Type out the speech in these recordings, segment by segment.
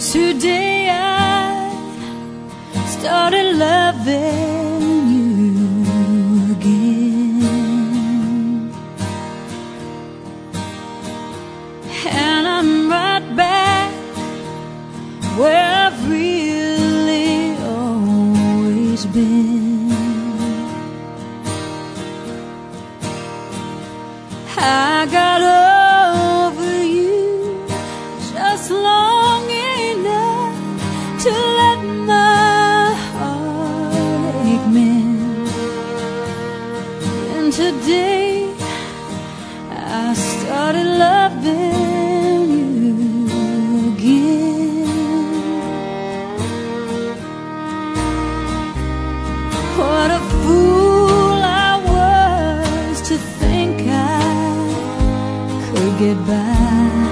Today I started loving you again. And I'm right back where I've really always been. I today I started loving you again. What a fool I was to think I could get by.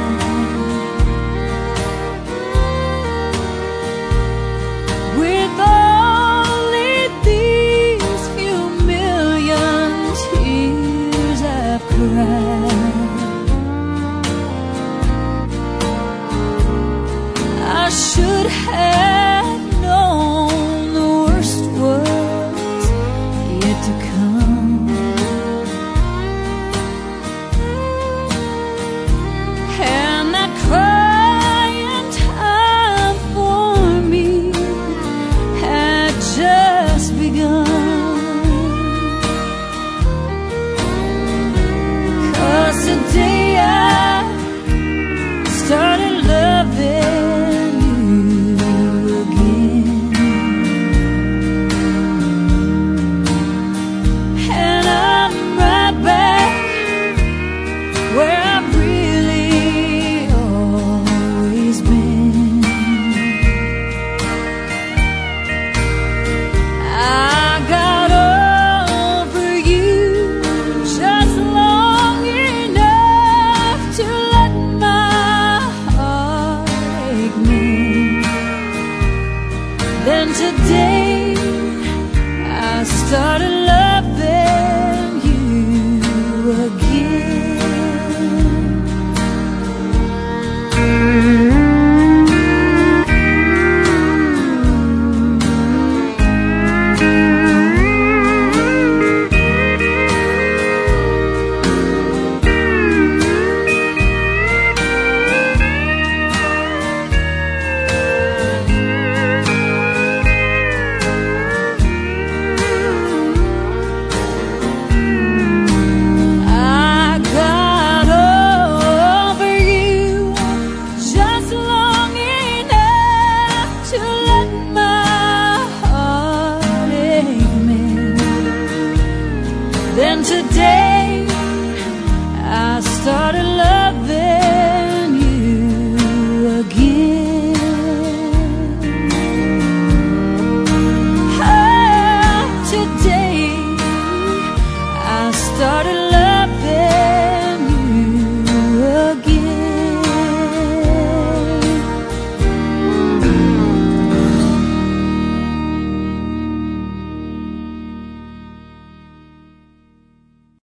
Then today I started started loving